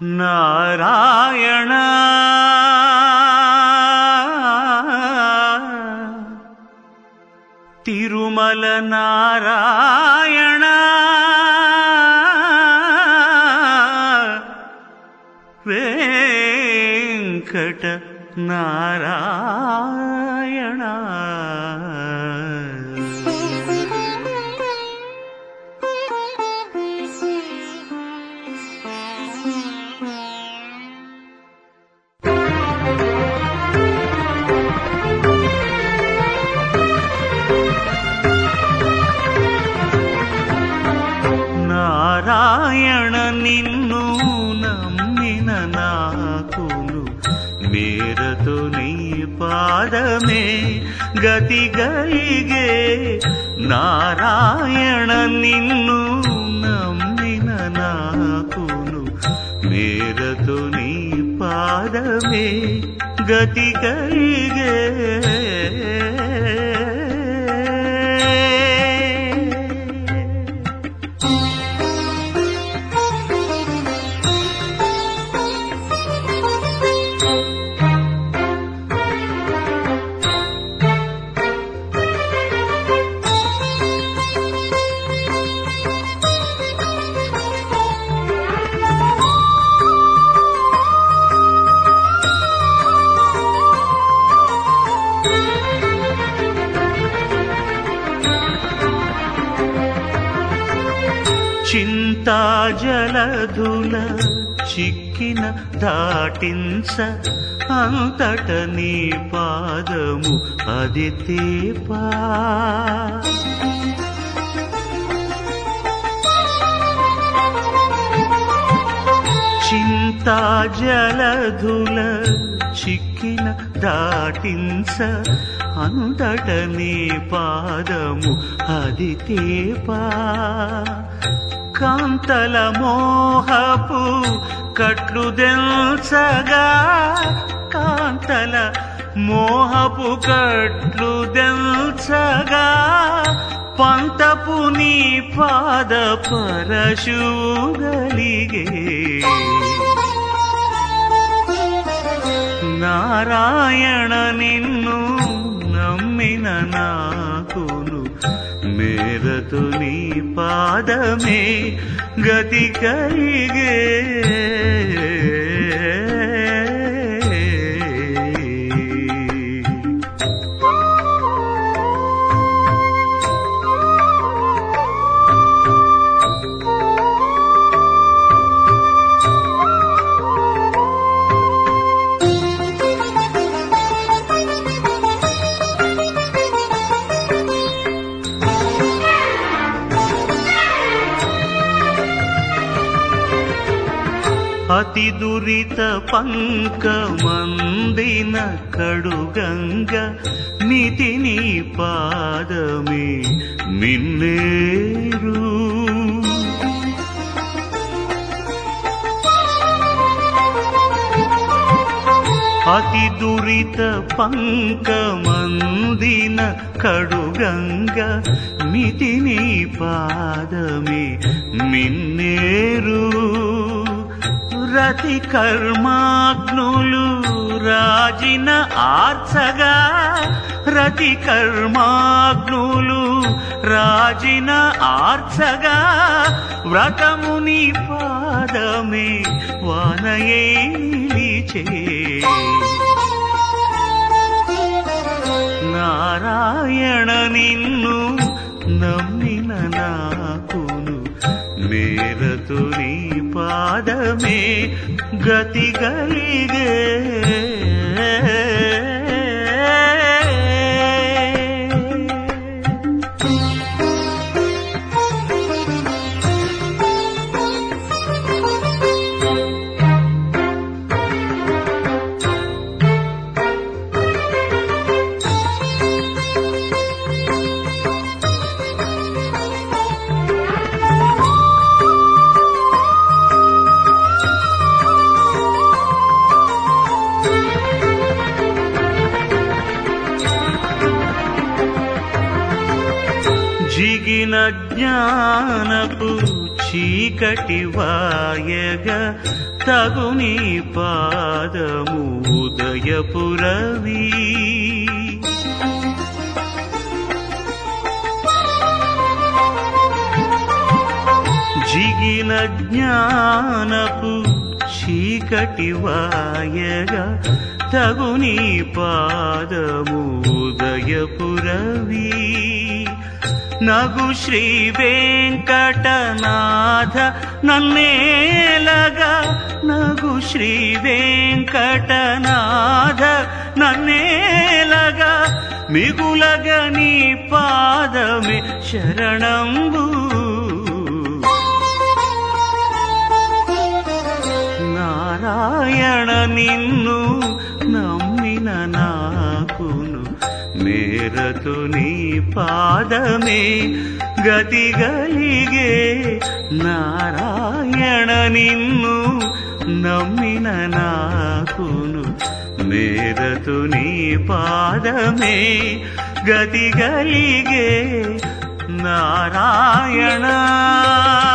నారాయణ తిరుమల నారాయణ వెంకట నారాయణ మేరతో నీ పాదమే గతి గలిగే నారాయణ నిన్ను నమ్మిన నాకును మేరతో నీ పాదమే గతి గలిగే చింతా జలధుల చిక్కిన దాటించ అంతట నీ పాదము అది తేపా. చింతా జలధుల చిక్కిన దాటించ అంతట నీ పాదము అది తేపా. కాంతల మోహపు కట్లు దెల్చగా కాంతల మోహపు కట్లు దెల్చగా పంతపు నీ పాద పరశుగలిగే నారాయణ నిన్ను నమ్మిన నాకు మేరతు నీ పాదమే గతి కలిగే అతి దురిత పంకమందిన కడుగంగ మితి నీ పాదమే మిన్నేరు. అతి దురిత పంకమందిన కడుగంగ మితిని పాదమే మిన్నేరు రతి కర్మాగ్నులు రాజిన ఆర్చగా. రతి కర్మాగ్నులు రాజిన ఆర్చగా. వ్రతముని పాదమే వానయే నిలిచే నారాయణ నిన్ను నమ్మిన నాకు మేరతు నీ పాదమే గతి కలిగే జిగిన జ్ఞానపు చీకటి వాయగ తగుని పాదము ఉదయపురవీ. జిగిన జ్ఞానపు చీకటి వాయగా తగుని పాదము ఉదయపురవీ. నగు శ్రీ వెంకటనాథ నన్నేలగా నగు శ్రీ వెంకటనాథ నన్నేలగా మిగులగ నీ పాదమే శరణంబు నారాయణ నిన్ను నమ్మిన నాకును మేరతు నీ పాదమే గతి గలిగే నారాయణ నిన్ను నమ్మిన నాకును. మేరతు నీ పాదమే గతి గలిగే నారాయణ నారాయణ.